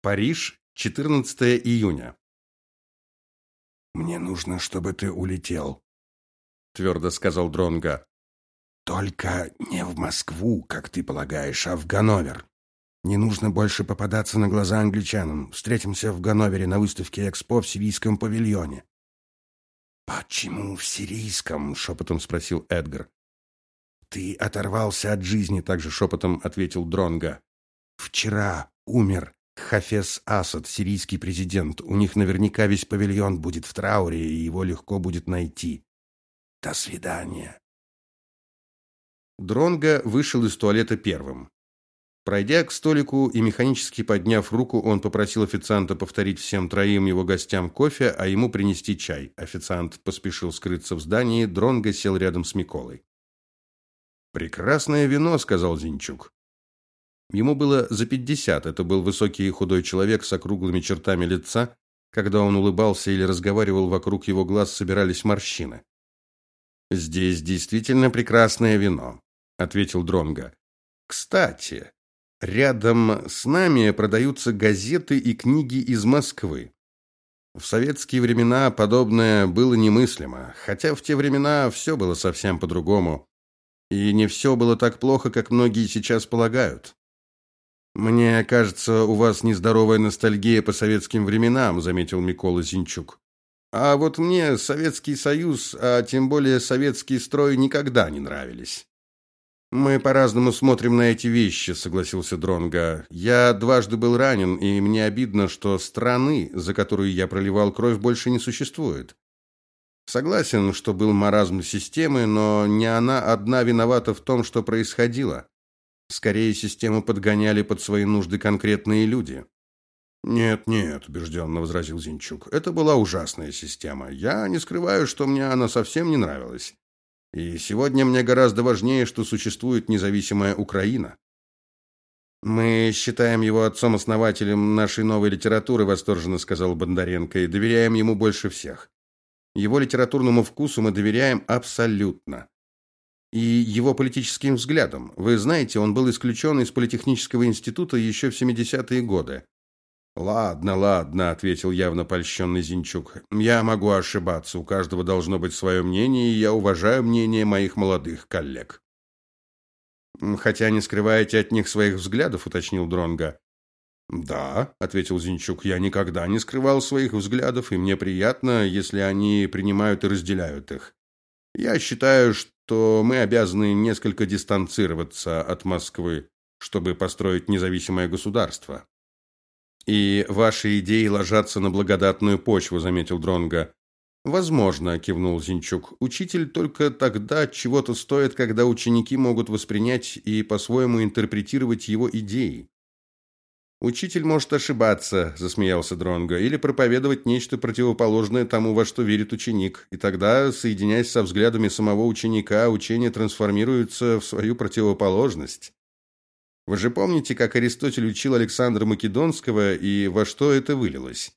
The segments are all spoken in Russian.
Париж, 14 июня. Мне нужно, чтобы ты улетел, твердо сказал Дронга. Только не в Москву, как ты полагаешь, а в Ганновер. Не нужно больше попадаться на глаза англичанам. Встретимся в Ганновере на выставке Экспо в сирийском павильоне. Почему в сирийском? шепотом спросил Эдгар. Ты оторвался от жизни, также шепотом ответил Дронга. Вчера умер Хафез Асад, сирийский президент. У них наверняка весь павильон будет в трауре, и его легко будет найти. До свидания. Дронга вышел из туалета первым. Пройдя к столику и механически подняв руку, он попросил официанта повторить всем троим его гостям кофе, а ему принести чай. Официант поспешил скрыться в здании, Дронга сел рядом с Миколой. Прекрасное вино, сказал Зинчук. Ему было за пятьдесят. Это был высокий и худой человек с округлыми чертами лица. Когда он улыбался или разговаривал, вокруг его глаз собирались морщины. Здесь действительно прекрасное вино, ответил Дронга. Кстати, Рядом с нами продаются газеты и книги из Москвы. В советские времена подобное было немыслимо, хотя в те времена все было совсем по-другому. И не все было так плохо, как многие сейчас полагают. Мне кажется, у вас нездоровая ностальгия по советским временам, заметил Микола Зинчук. А вот мне Советский Союз, а тем более советский строй никогда не нравились. Мы по-разному смотрим на эти вещи, согласился Дронга. Я дважды был ранен, и мне обидно, что страны, за которую я проливал кровь, больше не существует. Согласен, что был маразм системы, но не она одна виновата в том, что происходило. Скорее систему подгоняли под свои нужды конкретные люди. Нет, нет, убежденно возразил Зинчук. Это была ужасная система. Я не скрываю, что мне она совсем не нравилась. И сегодня мне гораздо важнее, что существует независимая Украина. Мы считаем его отцом-основателем нашей новой литературы, восторженно сказал Бондаренко, и доверяем ему больше всех. Его литературному вкусу мы доверяем абсолютно. И его политическим взглядам. Вы знаете, он был исключен из политехнического института еще в 70-е годы. Ладно, ладно, ответил явно польщенный Зинчук. Я могу ошибаться, у каждого должно быть свое мнение, и я уважаю мнение моих молодых коллег. Хотя не скрываете от них своих взглядов, уточнил Дронга. Да, ответил Зинчук. Я никогда не скрывал своих взглядов, и мне приятно, если они принимают и разделяют их. Я считаю, что мы обязаны несколько дистанцироваться от Москвы, чтобы построить независимое государство. И ваши идеи ложатся на благодатную почву, заметил Дронга. Возможно, кивнул Зинчук. Учитель только тогда чего-то стоит, когда ученики могут воспринять и по-своему интерпретировать его идеи. Учитель может ошибаться, засмеялся Дронга, или проповедовать нечто противоположное тому, во что верит ученик, и тогда, соединяясь со взглядами самого ученика, учение трансформируется в свою противоположность. Вы же помните, как Аристотель учил Александра Македонского и во что это вылилось?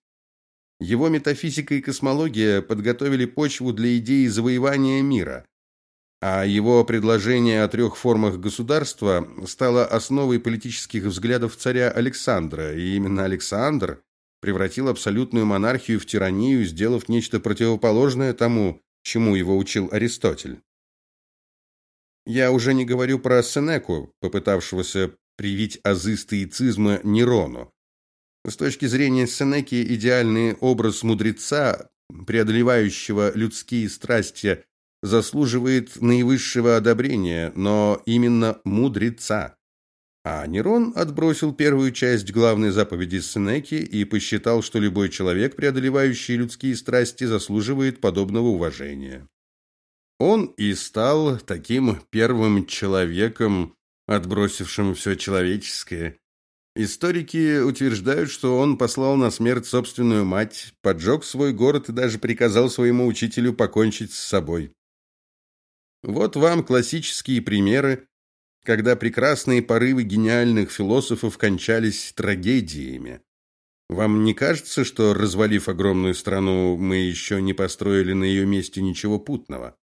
Его метафизика и космология подготовили почву для идеи завоевания мира, а его предложение о трех формах государства стало основой политических взглядов царя Александра, и именно Александр превратил абсолютную монархию в тиранию, сделав нечто противоположное тому, чему его учил Аристотель. Я уже не говорю про Сенеку, попытавшегося привить азы стоицизма Нерону. С точки зрения Сенеки идеальный образ мудреца, преодолевающего людские страсти, заслуживает наивысшего одобрения, но именно мудреца. А Нерон отбросил первую часть главной заповеди Сенеки и посчитал, что любой человек, преодолевающий людские страсти, заслуживает подобного уважения. Он и стал таким первым человеком, отбросившим все человеческое. Историки утверждают, что он послал на смерть собственную мать, поджег свой город и даже приказал своему учителю покончить с собой. Вот вам классические примеры, когда прекрасные порывы гениальных философов кончались трагедиями. Вам не кажется, что развалив огромную страну, мы еще не построили на ее месте ничего путного?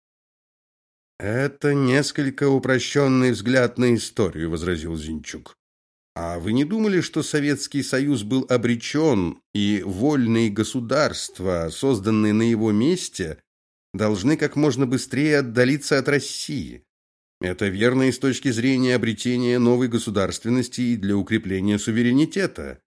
Это несколько упрощенный взгляд на историю, возразил Зинчук. А вы не думали, что Советский Союз был обречен, и вольные государства, созданные на его месте, должны как можно быстрее отдалиться от России? Это верно и с точки зрения обретения новой государственности и для укрепления суверенитета.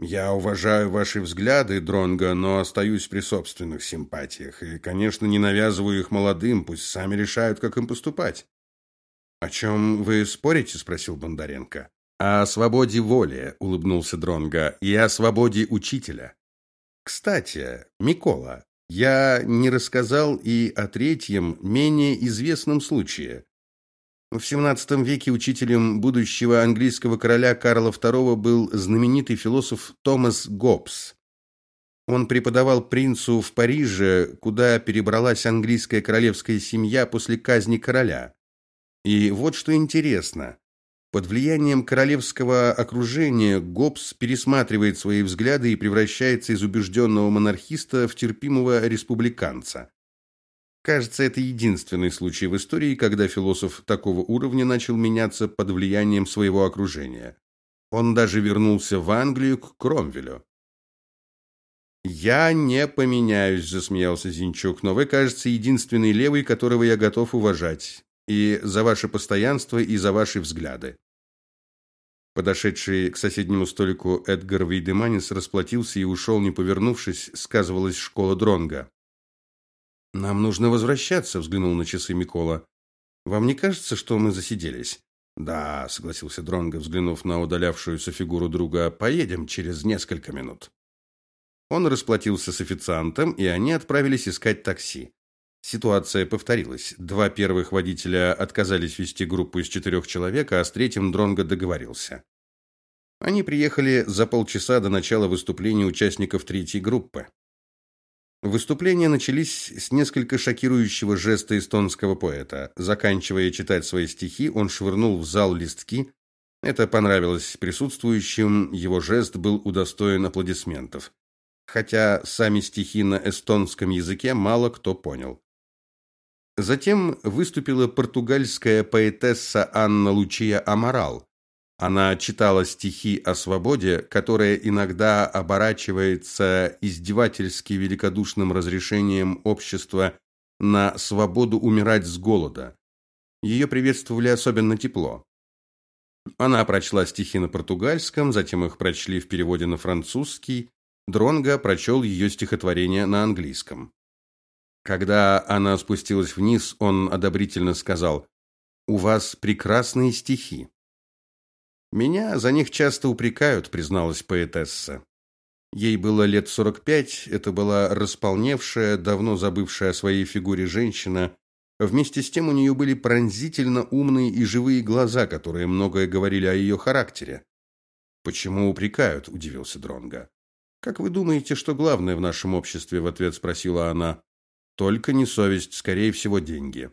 Я уважаю ваши взгляды, Дронга, но остаюсь при собственных симпатиях и, конечно, не навязываю их молодым, пусть сами решают, как им поступать. О чем вы спорите, спросил Бондаренко. О свободе воли, улыбнулся Дронга, и о свободе учителя. Кстати, Микола, я не рассказал и о третьем, менее известном случае. В XVII веке учителем будущего английского короля Карла II был знаменитый философ Томас Гоббс. Он преподавал принцу в Париже, куда перебралась английская королевская семья после казни короля. И вот что интересно. Под влиянием королевского окружения Гоббс пересматривает свои взгляды и превращается из убежденного монархиста в терпимого республиканца. Кажется, это единственный случай в истории, когда философ такого уровня начал меняться под влиянием своего окружения. Он даже вернулся в Англию к Кромвелю. Я не поменяюсь, засмеялся Зинчук, но вы, кажется, единственный левый, которого я готов уважать, и за ваше постоянство, и за ваши взгляды. Подошедший к соседнему столику Эдгар Вейдеманис расплатился и ушел, не повернувшись, сказывалась школа Дронга. Нам нужно возвращаться, взглянул на часы Микола. Вам не кажется, что мы засиделись? Да, согласился Дронго, взглянув на удалявшуюся фигуру друга. Поедем через несколько минут. Он расплатился с официантом, и они отправились искать такси. Ситуация повторилась. Два первых водителя отказались вести группу из четырех человек, а с третьим Дронго договорился. Они приехали за полчаса до начала выступления участников третьей группы. Выступления начались с несколько шокирующего жеста эстонского поэта. Заканчивая читать свои стихи, он швырнул в зал листки. Это понравилось присутствующим, его жест был удостоен аплодисментов. Хотя сами стихи на эстонском языке мало кто понял. Затем выступила португальская поэтесса Анна Лучия Амарал. Она читала стихи о свободе, которая иногда оборачивается издевательски великодушным разрешением общества на свободу умирать с голода. Ее приветствовали особенно тепло. Она прочла стихи на португальском, затем их прочли в переводе на французский. Дронга прочел ее стихотворение на английском. Когда она спустилась вниз, он одобрительно сказал: "У вас прекрасные стихи". Меня за них часто упрекают, призналась поэтесса. Ей было лет сорок пять, это была располневшая, давно забывшая о своей фигуре женщина. Вместе с тем у нее были пронзительно умные и живые глаза, которые многое говорили о ее характере. Почему упрекают? удивился Дронга. Как вы думаете, что главное в нашем обществе, в ответ спросила она. Только не совесть, скорее всего, деньги.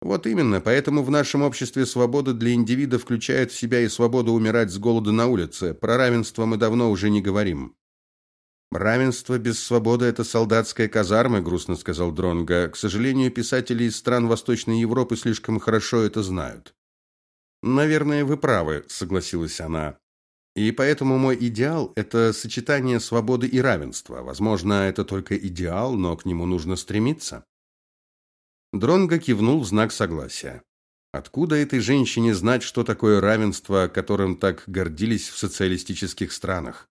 Вот именно, поэтому в нашем обществе свобода для индивида включает в себя и свободу умирать с голоду на улице. Про равенство мы давно уже не говорим. Равенство без свободы это солдатская казарма, грустно сказал Дронга. К сожалению, писатели из стран Восточной Европы слишком хорошо это знают. Наверное, вы правы, согласилась она. И поэтому мой идеал это сочетание свободы и равенства. Возможно, это только идеал, но к нему нужно стремиться. Дронго кивнул в знак согласия. Откуда этой женщине знать, что такое равенство, которым так гордились в социалистических странах?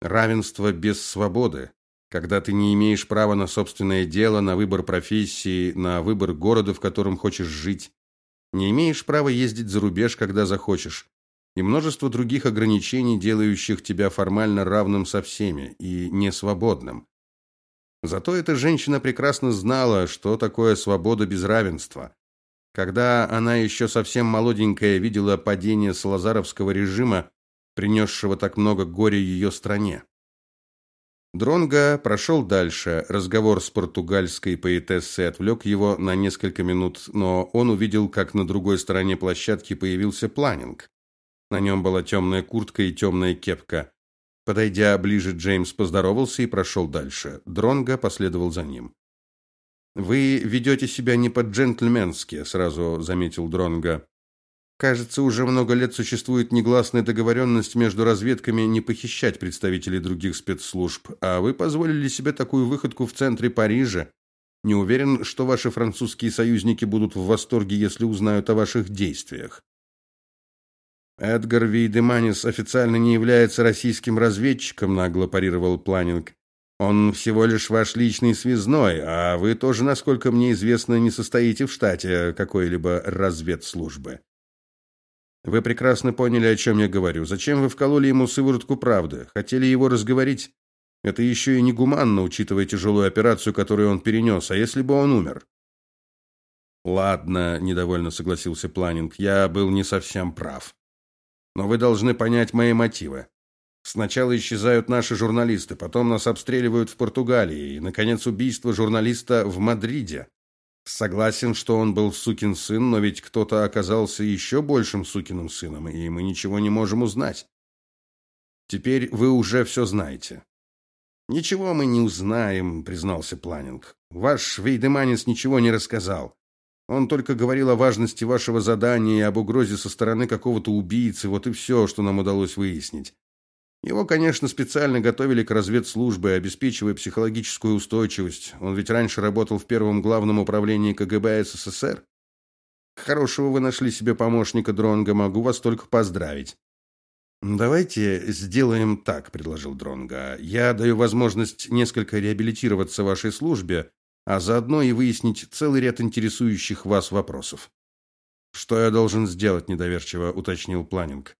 Равенство без свободы, когда ты не имеешь права на собственное дело, на выбор профессии, на выбор города, в котором хочешь жить, не имеешь права ездить за рубеж, когда захочешь, и множество других ограничений, делающих тебя формально равным со всеми и несвободным. Зато эта женщина прекрасно знала, что такое свобода без равенства. Когда она еще совсем молоденькая видела падение салазаровского режима, принесшего так много горя ее стране. Дронга прошел дальше. Разговор с португальской поэтессой отвлек его на несколько минут, но он увидел, как на другой стороне площадки появился планинг. На нем была темная куртка и темная кепка. Подойдя ближе, Джеймс поздоровался и прошел дальше. Дронго последовал за ним. Вы ведете себя не по-джентльменски, сразу заметил Дронго. Кажется, уже много лет существует негласная договоренность между разведками не похищать представителей других спецслужб, а вы позволили себе такую выходку в центре Парижа. Не уверен, что ваши французские союзники будут в восторге, если узнают о ваших действиях. Эдгар Вейдеманис официально не является российским разведчиком, нагло парировал Планинг. Он всего лишь ваш личный связной, а вы тоже, насколько мне известно, не состоите в штате какой-либо разведслужбы. Вы прекрасно поняли, о чем я говорю. Зачем вы вкололи ему сыворотку правды? Хотели его разговорить? Это еще и негуманно, учитывая тяжелую операцию, которую он перенес. А если бы он умер? Ладно, недовольно согласился Планинг. Я был не совсем прав. Но вы должны понять мои мотивы. Сначала исчезают наши журналисты, потом нас обстреливают в Португалии, и наконец убийство журналиста в Мадриде. Согласен, что он был сукин сын, но ведь кто-то оказался еще большим сукиным сыном, и мы ничего не можем узнать. Теперь вы уже все знаете. Ничего мы не узнаем, признался Планинг. Ваш Вейдеманис ничего не рассказал. Он только говорил о важности вашего задания и об угрозе со стороны какого-то убийцы, вот и все, что нам удалось выяснить. Его, конечно, специально готовили к разведслужбе, обеспечивая психологическую устойчивость. Он ведь раньше работал в первом главном управлении КГБ СССР. Хорошего вы нашли себе помощника Дронга, могу вас только поздравить. Давайте сделаем так, предложил Дронга. Я даю возможность несколько реабилитироваться вашей службе, а заодно и выяснить целый ряд интересующих вас вопросов. Что я должен сделать, недоверчиво уточнил Планинг.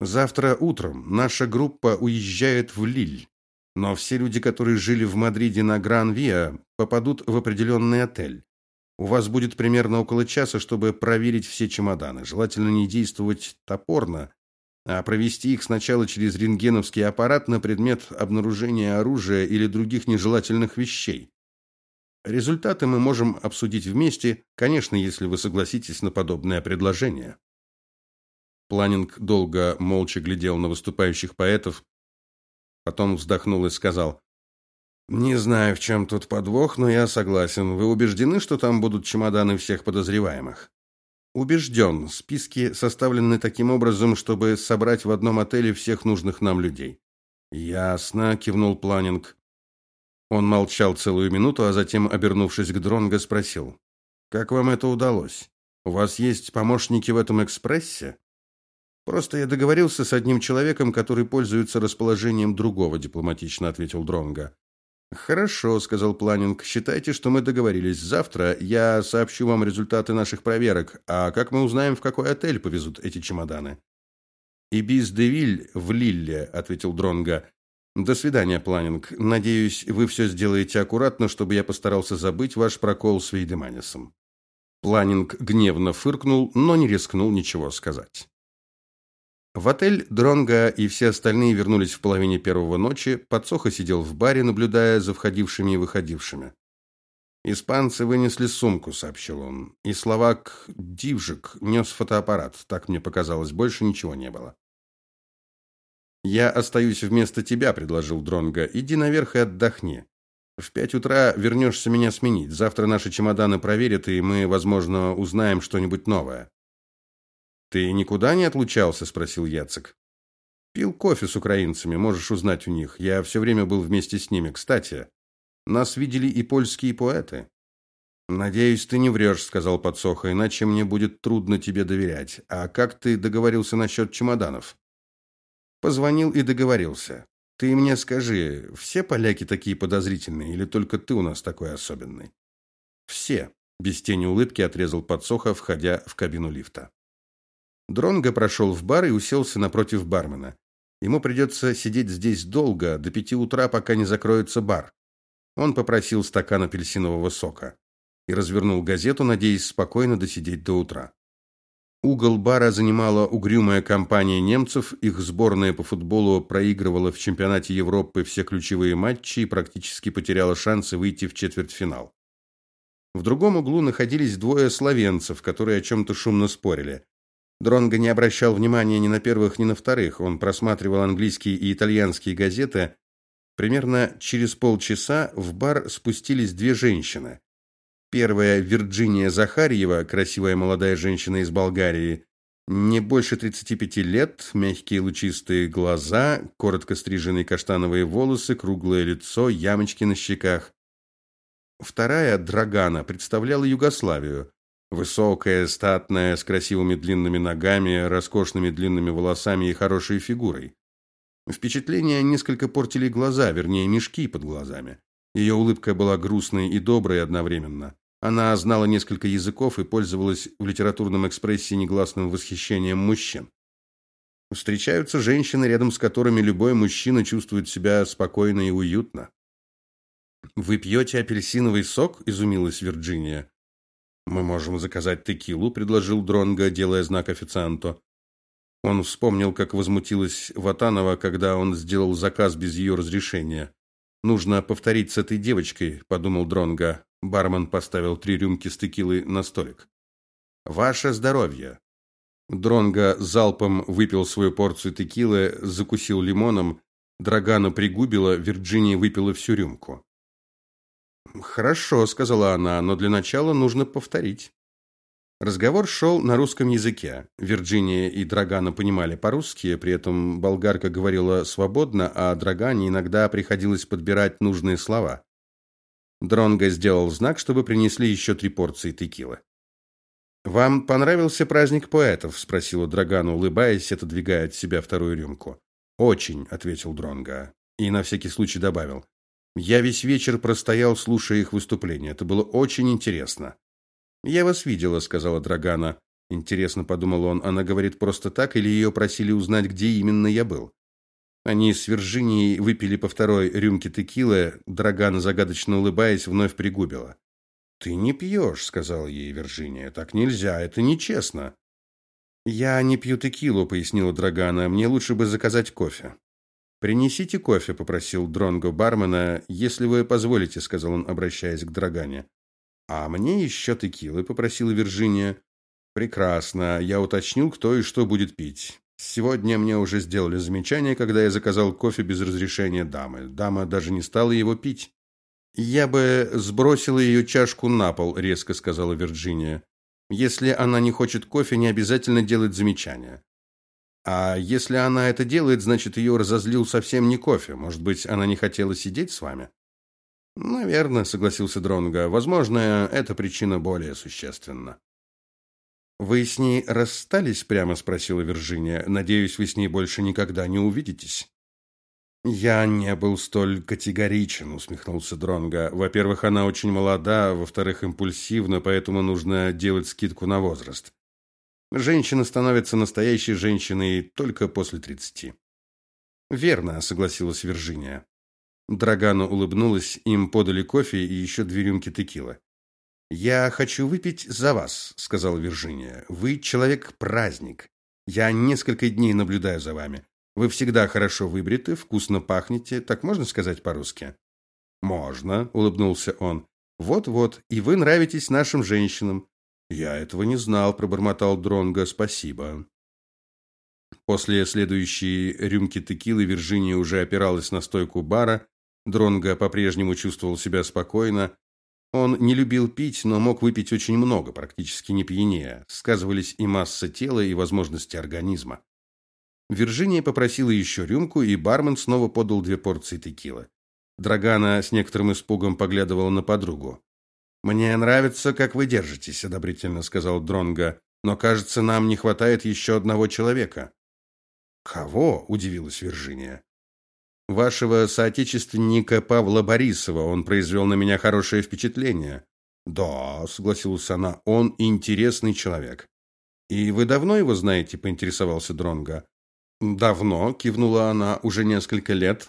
Завтра утром наша группа уезжает в Лиль. Но все люди, которые жили в Мадриде на Гран-Виа, попадут в определенный отель. У вас будет примерно около часа, чтобы проверить все чемоданы. Желательно не действовать топорно, а провести их сначала через рентгеновский аппарат на предмет обнаружения оружия или других нежелательных вещей. Результаты мы можем обсудить вместе, конечно, если вы согласитесь на подобное предложение. Планинг долго молча глядел на выступающих поэтов, потом вздохнул и сказал: "Не знаю, в чем тут подвох, но я согласен. Вы убеждены, что там будут чемоданы всех подозреваемых?" Убежден. Списки составлены таким образом, чтобы собрать в одном отеле всех нужных нам людей. Ясно, кивнул Планинг. Он молчал целую минуту, а затем, обернувшись к Дронго, спросил: "Как вам это удалось? У вас есть помощники в этом экспрессе?" Просто я договорился с одним человеком, который пользуется расположением другого, дипломатично ответил Дронга. Хорошо, сказал Планинг. Считайте, что мы договорились. Завтра я сообщу вам результаты наших проверок. А как мы узнаем, в какой отель повезут эти чемоданы? Ибис де Виль в Лилле, ответил Дронга. До свидания, Планинг. Надеюсь, вы все сделаете аккуратно, чтобы я постарался забыть ваш прокол с Вейдеманисом. Планинг гневно фыркнул, но не рискнул ничего сказать. В отель Дронга и все остальные вернулись в половине первого ночи. Подсоха сидел в баре, наблюдая за входившими и выходившими. Испанцы вынесли сумку, сообщил он. И словак Дивжик нес фотоаппарат. Так мне показалось, больше ничего не было. Я остаюсь вместо тебя, предложил Дронга. Иди наверх и отдохни. В пять утра вернешься меня сменить. Завтра наши чемоданы проверят, и мы, возможно, узнаем что-нибудь новое. Ты никуда не отлучался, спросил Яцек. Пил кофе с украинцами, можешь узнать у них. Я все время был вместе с ними. Кстати, нас видели и польские поэты. Надеюсь, ты не врешь», — сказал Подсоха, иначе мне будет трудно тебе доверять. А как ты договорился насчет чемоданов? Позвонил и договорился. Ты мне скажи, все поляки такие подозрительные или только ты у нас такой особенный? Все, без тени улыбки отрезал Подсоха, входя в кабину лифта. Дронго прошел в бар и уселся напротив бармена. Ему придется сидеть здесь долго, до пяти утра, пока не закроется бар. Он попросил стакан апельсинового сока и развернул газету, надеясь спокойно досидеть до утра. Угол бара занимала угрюмая компания немцев. Их сборная по футболу проигрывала в чемпионате Европы все ключевые матчи и практически потеряла шансы выйти в четвертьфинал. В другом углу находились двое словенцев, которые о чем то шумно спорили. Дронго не обращал внимания ни на первых, ни на вторых. Он просматривал английские и итальянские газеты. Примерно через полчаса в бар спустились две женщины. Первая Вирджиния Захарьева, красивая молодая женщина из Болгарии, Не больше 35 лет, мягкие лучистые глаза, коротко стриженные каштановые волосы, круглое лицо, ямочки на щеках. Вторая Драгана представляла Югославию. Высокая, статная, с красивыми длинными ногами, роскошными длинными волосами и хорошей фигурой. Впечатление несколько портили глаза, вернее, мешки под глазами. Ее улыбка была грустной и доброй одновременно. Она знала несколько языков и пользовалась в литературном экспрессе негласным восхищением мужчин. Встречаются женщины, рядом с которыми любой мужчина чувствует себя спокойно и уютно. Вы пьете апельсиновый сок? изумилась Вирджиния. Мы можем заказать текилу, предложил Дронга, делая знак официанту. Он вспомнил, как возмутилась Ватанова, когда он сделал заказ без ее разрешения. Нужно повторить с этой девочкой, подумал Дронга. Бармен поставил три рюмки с текилой на столик. Ваше здоровье. Дронга залпом выпил свою порцию текилы, закусил лимоном, Драгана пригубила, Вирджиния выпила всю рюмку. Хорошо, сказала она, но для начала нужно повторить. Разговор шел на русском языке. Вирджиния и Драгана понимали по-русски, при этом болгарка говорила свободно, а Драгане иногда приходилось подбирать нужные слова. Дронго сделал знак, чтобы принесли еще три порции текилы. Вам понравился праздник поэтов, спросила Драгана, улыбаясь, отодвигая от себя вторую рюмку. Очень, ответил Дронго и на всякий случай добавил: Я весь вечер простоял, слушая их выступления. Это было очень интересно. Я вас видела, сказала Драгана. Интересно, подумал он, она говорит просто так или ее просили узнать, где именно я был? Они с Виржинией выпили по второй рюмке текилы, Драгана загадочно улыбаясь, вновь пригубила. Ты не пьешь», — сказала ей Виржиния. Так нельзя, это нечестно. Я не пью текилу, пояснила Драгана. Мне лучше бы заказать кофе. Принесите кофе, попросил Дронго бармена. Если вы позволите, сказал он, обращаясь к Драгане. А мне еще текилы, попросила Виржиния. Прекрасно. Я уточнил, кто и что будет пить. Сегодня мне уже сделали замечание, когда я заказал кофе без разрешения дамы. Дама даже не стала его пить. Я бы сбросила ее чашку на пол, резко сказала Вирджиния. Если она не хочет кофе, не обязательно делать замечания. А если она это делает, значит, ее разозлил совсем не кофе. Может быть, она не хотела сидеть с вами? Наверное, согласился Дронга. Возможно, эта причина более существенна. Вы с ней расстались, прямо спросила Виржиния. Надеюсь, вы с ней больше никогда не увидитесь. Я не был столь категоричен, усмехнулся Дронга. Во-первых, она очень молода, во-вторых, импульсивна, поэтому нужно делать скидку на возраст. Женщина становится настоящей женщиной только после тридцати. Верно, согласилась Виржиния. Драгана улыбнулась, им подали кофе и еще две рюмки текилы. Я хочу выпить за вас, сказала Виржиния. Вы человек-праздник. Я несколько дней наблюдаю за вами. Вы всегда хорошо выбриты, вкусно пахнете, так можно сказать по-русски? Можно, улыбнулся он. Вот-вот, и вы нравитесь нашим женщинам. Я этого не знал, пробормотал Дронга. Спасибо. После следующей рюмки текилы Виржиния уже опиралась на стойку бара. Дронга по-прежнему чувствовал себя спокойно, он не любил пить, но мог выпить очень много, практически не пьянее. Сказывались и масса тела, и возможности организма. Виржиния попросила еще рюмку, и бармен снова подал две порции текилы. Драгана с некоторым испугом поглядывала на подругу. Мне нравится, как вы держитесь, одобрительно сказал Дронга, но, кажется, нам не хватает еще одного человека. Кого? удивилась Виржиния вашего соотечественника Павла Борисова. Он произвел на меня хорошее впечатление. Да, согласилась она. Он интересный человек. И вы давно его знаете, поинтересовался Дронга. Давно, кивнула она, уже несколько лет.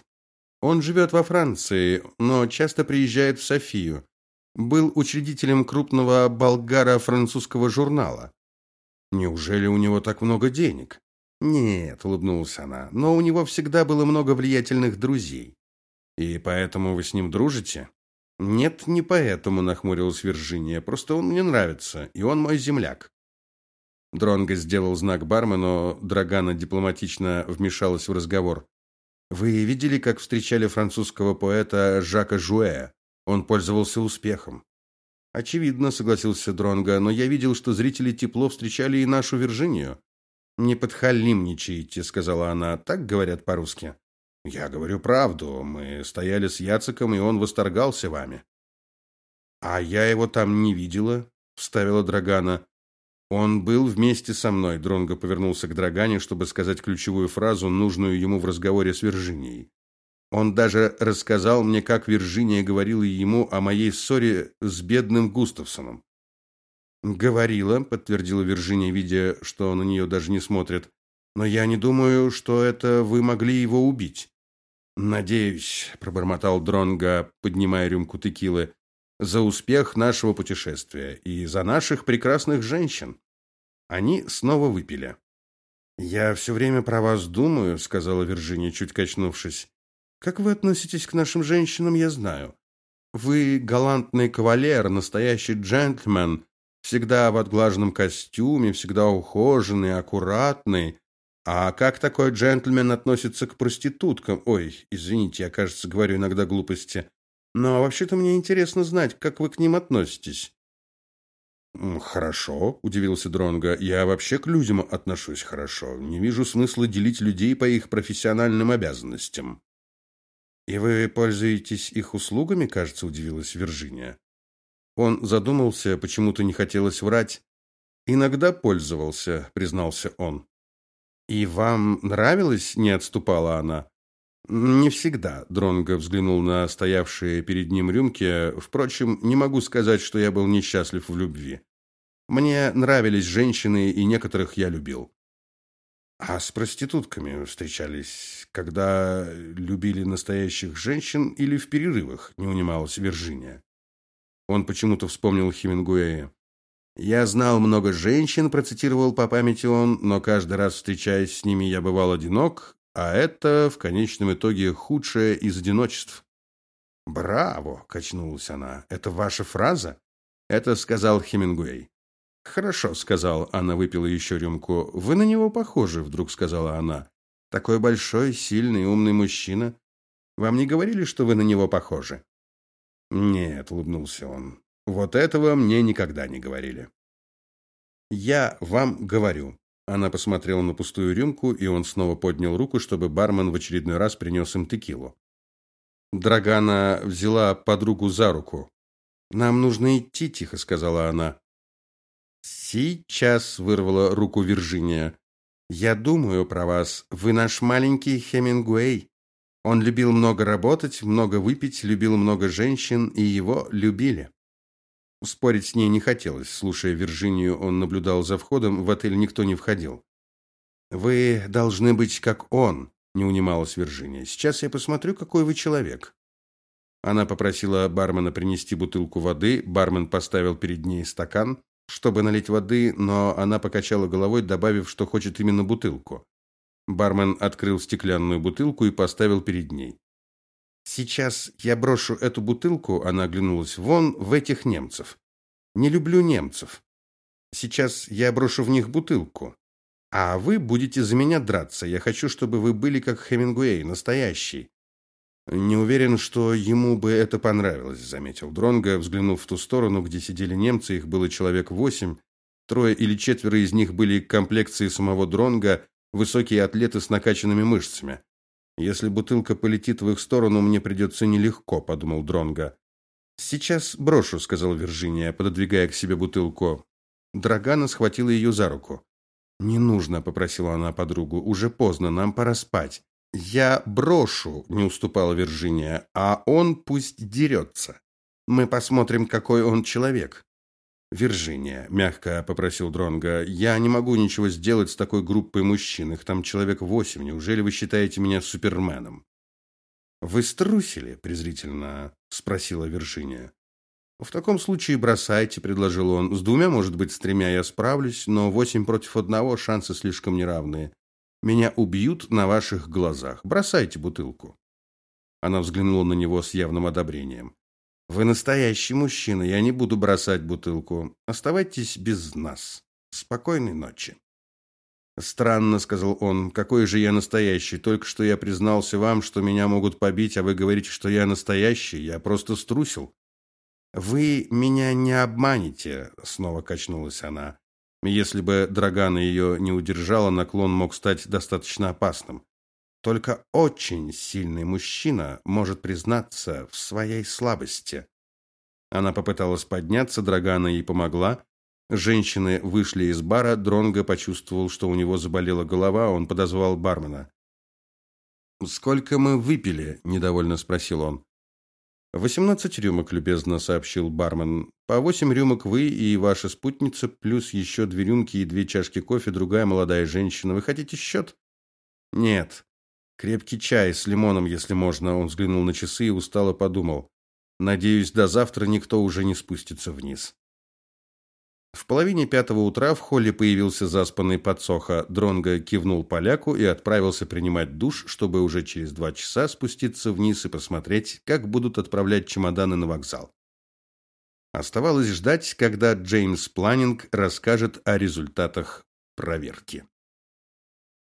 Он живет во Франции, но часто приезжает в Софию. Был учредителем крупного болгаро-французского журнала. Неужели у него так много денег? Нет, улыбнулась она. Но у него всегда было много влиятельных друзей. И поэтому вы с ним дружите? Нет, не поэтому, нахмурилась Виржиния. Просто он мне нравится, и он мой земляк. Дронго сделал знак бармену, Драгана дипломатично вмешалась в разговор. Вы видели, как встречали французского поэта Жака Жуэ? Он пользовался успехом. Очевидно, согласился Дронго, но я видел, что зрители тепло встречали и нашу Виржинию. Не подхалимничайте, сказала она. Так говорят по-русски. Я говорю правду. Мы стояли с Яциком, и он восторгался вами. А я его там не видела, вставила Драгана. Он был вместе со мной. Дронго повернулся к Драгане, чтобы сказать ключевую фразу, нужную ему в разговоре с Виржинией. Он даже рассказал мне, как Виржиния говорила ему о моей ссоре с бедным Густавсоном. Говорила, подтвердила Виржиния, видя, что на нее даже не смотрит. Но я не думаю, что это вы могли его убить. Надеюсь, пробормотал Дронга, поднимая рюмку текилы, за успех нашего путешествия и за наших прекрасных женщин. Они снова выпили. Я все время про вас думаю, сказала Виржиния, чуть качнувшись. Как вы относитесь к нашим женщинам, я знаю. Вы галантный кавалер, настоящий джентльмен, Всегда в отглаженном костюме, всегда ухоженный, аккуратный. А как такой джентльмен относится к проституткам? Ой, извините, я, кажется, говорю иногда глупости. Но вообще-то мне интересно знать, как вы к ним относитесь. Хорошо, удивился Дронга. Я вообще к людям отношусь хорошо. Не вижу смысла делить людей по их профессиональным обязанностям. И вы пользуетесь их услугами, кажется, удивилась Виржиния. Он задумался, почему-то не хотелось врать. Иногда пользовался, признался он. И вам нравилось? не отступала она. Не всегда, Дронго взглянул на стоявшие перед ним рюмки. Впрочем, не могу сказать, что я был несчастлив в любви. Мне нравились женщины, и некоторых я любил. А с проститутками встречались, когда любили настоящих женщин или в перерывах, не унималась Виржиния. Он почему-то вспомнил Хемингуэя. Я знал много женщин, процитировал по памяти он, но каждый раз встречаясь с ними, я бывал одинок, а это в конечном итоге худшее из одиночеств. Браво, качнулась она. Это ваша фраза? Это сказал Хемингуэй. Хорошо, сказал, она выпила еще рюмку. Вы на него похожи, вдруг сказала она. Такой большой, сильный, умный мужчина. Вам не говорили, что вы на него похожи? Нет, улыбнулся он. Вот этого мне никогда не говорили. Я вам говорю. Она посмотрела на пустую рюмку, и он снова поднял руку, чтобы бармен в очередной раз принес им текилу. Драгана взяла подругу за руку. Нам нужно идти, тихо сказала она. Сейчас вырвала руку Виржиния. Я думаю про вас. Вы наш маленький Хемингуэй. Он любил много работать, много выпить, любил много женщин, и его любили. Спорить с ней не хотелось. Слушая Виржинию, он наблюдал за входом, в отель никто не входил. Вы должны быть как он, не унималась Виржиния. Сейчас я посмотрю, какой вы человек. Она попросила бармена принести бутылку воды, бармен поставил перед ней стакан, чтобы налить воды, но она покачала головой, добавив, что хочет именно бутылку. Бармен открыл стеклянную бутылку и поставил перед ней. Сейчас я брошу эту бутылку, она оглянулась. Вон в этих немцев. Не люблю немцев. Сейчас я брошу в них бутылку. А вы будете за меня драться. Я хочу, чтобы вы были как Хемингуэй, настоящий. Не уверен, что ему бы это понравилось, заметил Дронга, взглянув в ту сторону, где сидели немцы, их было человек восемь. Трое или четверо из них были комплекции самого Дронга, высокие атлеты с накачанными мышцами. Если бутылка полетит в их сторону, мне придется нелегко, подумал Дронга. Сейчас брошу, сказал Виржиния, пододвигая к себе бутылку. Драгана схватила ее за руку. Не нужно, попросила она подругу. Уже поздно, нам пора спать. Я брошу, не уступала Виржиния, а он пусть дерется. Мы посмотрим, какой он человек. Виржиния, мягко попросил Дронга. Я не могу ничего сделать с такой группой мужчин. Их там человек восемь. Неужели вы считаете меня суперменом? Вы струсили, презрительно спросила Виржиния. В таком случае бросайте, предложил он. С двумя, может быть, с тремя я справлюсь, но восемь против одного шансы слишком неравные. Меня убьют на ваших глазах. Бросайте бутылку. Она взглянула на него с явным одобрением. Вы настоящий мужчина, я не буду бросать бутылку. Оставайтесь без нас. Спокойной ночи. Странно, сказал он. Какой же я настоящий? Только что я признался вам, что меня могут побить, а вы говорите, что я настоящий. Я просто струсил. Вы меня не обманете, снова качнулась она. Если бы Драгана ее не удержала, наклон мог стать достаточно опасным. Только очень сильный мужчина может признаться в своей слабости. Она попыталась подняться, Драгана ей помогла. Женщины вышли из бара, Дронго почувствовал, что у него заболела голова, он подозвал бармена. «Сколько мы выпили?» – недовольно спросил он. «Восемнадцать рюмок», – любезно сообщил бармен. «По восемь рюмок вы и ваша спутница, плюс еще две рюмки и две чашки кофе, другая молодая женщина. Вы хотите счет?» «Нет. Крепкий чай с лимоном, если можно». Он взглянул на часы и устало подумал. «Надеюсь, до завтра никто уже не спустится вниз». В половине пятого утра в холле появился заспанный подсоха. Дронго кивнул поляку и отправился принимать душ, чтобы уже через два часа спуститься вниз и посмотреть, как будут отправлять чемоданы на вокзал. Оставалось ждать, когда Джеймс Планинг расскажет о результатах проверки.